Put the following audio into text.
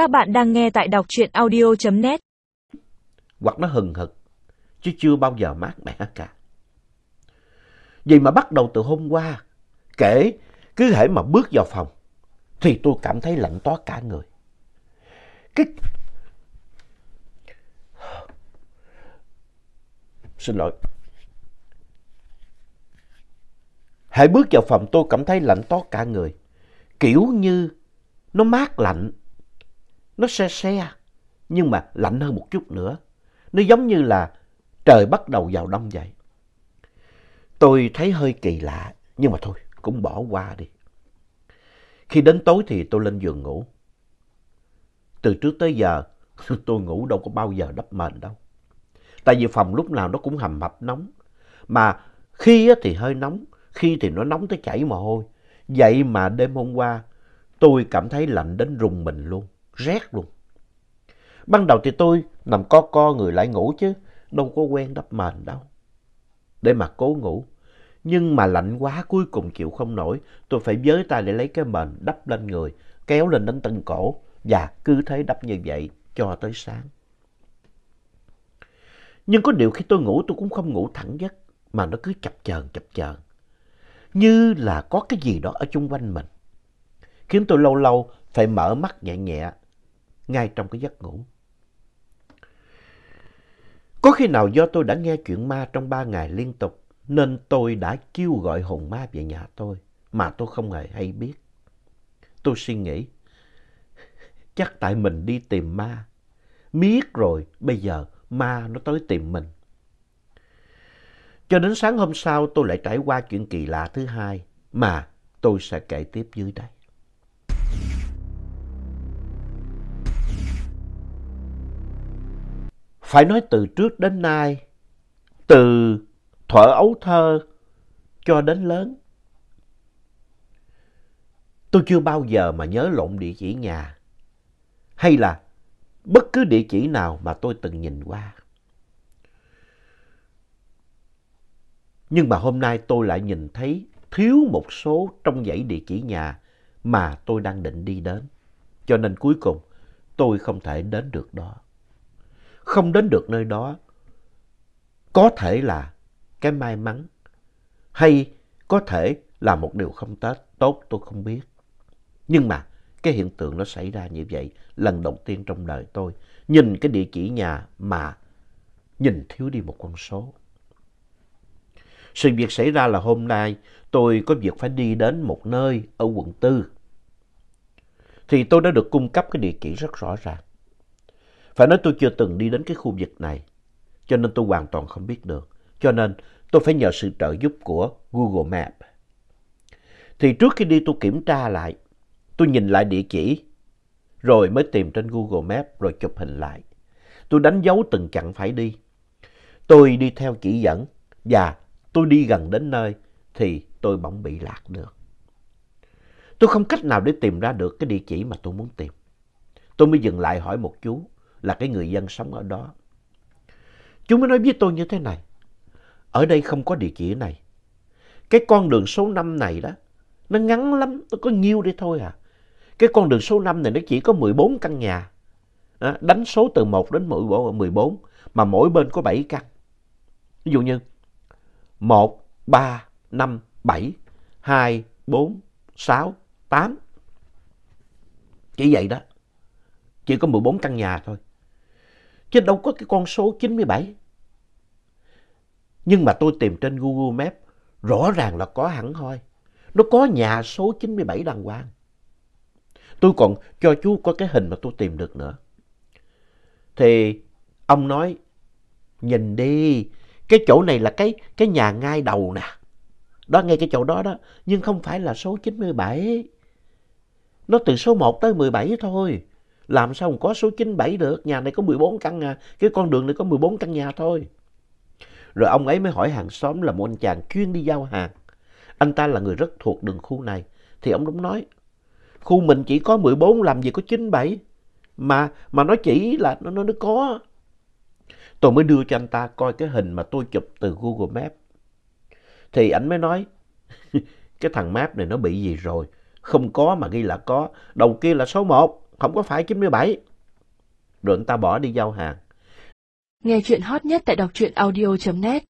Các bạn đang nghe tại đọc truyện audio.net. Hoặc nó hừng hực, chứ chưa bao giờ mát mẻ cả. Vậy mà bắt đầu từ hôm qua, kể cứ hễ mà bước vào phòng, thì tôi cảm thấy lạnh toát cả người. Cái... Xin lỗi. Hãy bước vào phòng tôi cảm thấy lạnh toát cả người. Kiểu như nó mát lạnh, nó se se, à. nhưng mà lạnh hơn một chút nữa. Nó giống như là trời bắt đầu vào đông vậy. Tôi thấy hơi kỳ lạ, nhưng mà thôi, cũng bỏ qua đi. Khi đến tối thì tôi lên giường ngủ. Từ trước tới giờ, tôi ngủ đâu có bao giờ đắp mền đâu. Tại vì phòng lúc nào nó cũng hầm hập nóng. Mà khi thì hơi nóng, khi thì nó nóng tới chảy mồ hôi. Vậy mà đêm hôm qua, tôi cảm thấy lạnh đến rùng mình luôn, rét luôn. Ban đầu thì tôi nằm co co người lại ngủ chứ, đâu có quen đắp mền đâu. Để mà cố ngủ. Nhưng mà lạnh quá cuối cùng chịu không nổi, tôi phải với tay để lấy cái mền đắp lên người, kéo lên đến tận cổ và cứ thế đắp như vậy cho tới sáng. Nhưng có điều khi tôi ngủ tôi cũng không ngủ thẳng giấc, mà nó cứ chập chờn chập chờn. Như là có cái gì đó ở chung quanh mình. Khiến tôi lâu lâu phải mở mắt nhẹ nhẹ ngay trong cái giấc ngủ. Có khi nào do tôi đã nghe chuyện ma trong ba ngày liên tục nên tôi đã kêu gọi hồn ma về nhà tôi mà tôi không hề hay biết. Tôi suy nghĩ, chắc tại mình đi tìm ma. Miết rồi, bây giờ ma nó tới tìm mình. Cho đến sáng hôm sau tôi lại trải qua chuyện kỳ lạ thứ hai mà tôi sẽ kể tiếp dưới đây. Phải nói từ trước đến nay, từ thuở ấu thơ cho đến lớn, tôi chưa bao giờ mà nhớ lộn địa chỉ nhà hay là bất cứ địa chỉ nào mà tôi từng nhìn qua. Nhưng mà hôm nay tôi lại nhìn thấy thiếu một số trong dãy địa chỉ nhà mà tôi đang định đi đến. Cho nên cuối cùng tôi không thể đến được đó. Không đến được nơi đó có thể là cái may mắn, hay có thể là một điều không tết, tốt tôi không biết. Nhưng mà cái hiện tượng nó xảy ra như vậy, lần đầu tiên trong đời tôi. Nhìn cái địa chỉ nhà mà nhìn thiếu đi một con số. Sự việc xảy ra là hôm nay, tôi có việc phải đi đến một nơi ở quận tư. Thì tôi đã được cung cấp cái địa chỉ rất rõ ràng. Phải nói tôi chưa từng đi đến cái khu vực này, cho nên tôi hoàn toàn không biết được. Cho nên tôi phải nhờ sự trợ giúp của Google Maps. Thì trước khi đi tôi kiểm tra lại, tôi nhìn lại địa chỉ, rồi mới tìm trên Google Maps rồi chụp hình lại. Tôi đánh dấu từng chặng phải đi. Tôi đi theo chỉ dẫn và tôi đi gần đến nơi thì tôi bỗng bị lạc được. Tôi không cách nào để tìm ra được cái địa chỉ mà tôi muốn tìm. Tôi mới dừng lại hỏi một chú là cái người dân sống ở đó. Chú mới nói với tôi như thế này. Ở đây không có địa chỉ này. Cái con đường số 5 này đó, nó ngắn lắm, nó có nhiêu đi thôi à. Cái con đường số 5 này nó chỉ có 14 căn nhà. À, đánh số từ 1 đến 14, mà mỗi bên có 7 căn. Ví dụ như 1, 3, 5, 7, 2, 4, 6, 8. Chỉ vậy đó. Chỉ có 14 căn nhà thôi. Chứ đâu có cái con số 97. Nhưng mà tôi tìm trên Google Maps, rõ ràng là có hẳn thôi. Nó có nhà số 97 đàng hoàng. Tôi còn cho chú có cái hình mà tôi tìm được nữa. Thì ông nói, nhìn đi, cái chỗ này là cái, cái nhà ngay đầu nè. Đó, ngay cái chỗ đó đó. Nhưng không phải là số 97. Nó từ số 1 tới 17 thôi. Làm sao có số 97 được? Nhà này có 14 căn à. Cái con đường này có 14 căn nhà thôi. Rồi ông ấy mới hỏi hàng xóm là một anh chàng chuyên đi giao hàng. Anh ta là người rất thuộc đường khu này. Thì ông đúng nói, khu mình chỉ có 14 làm gì có 97. Mà, mà nó chỉ là nó, nó, nó có. Tôi mới đưa cho anh ta coi cái hình mà tôi chụp từ Google Maps. Thì anh mới nói, cái thằng map này nó bị gì rồi? Không có mà ghi là có. Đầu kia là số 1 không có phải 97. Rồi người ta bỏ đi giao hàng. Nghe chuyện hot nhất tại đọc truyện audio.net